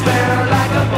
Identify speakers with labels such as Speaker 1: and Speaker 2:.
Speaker 1: despair like a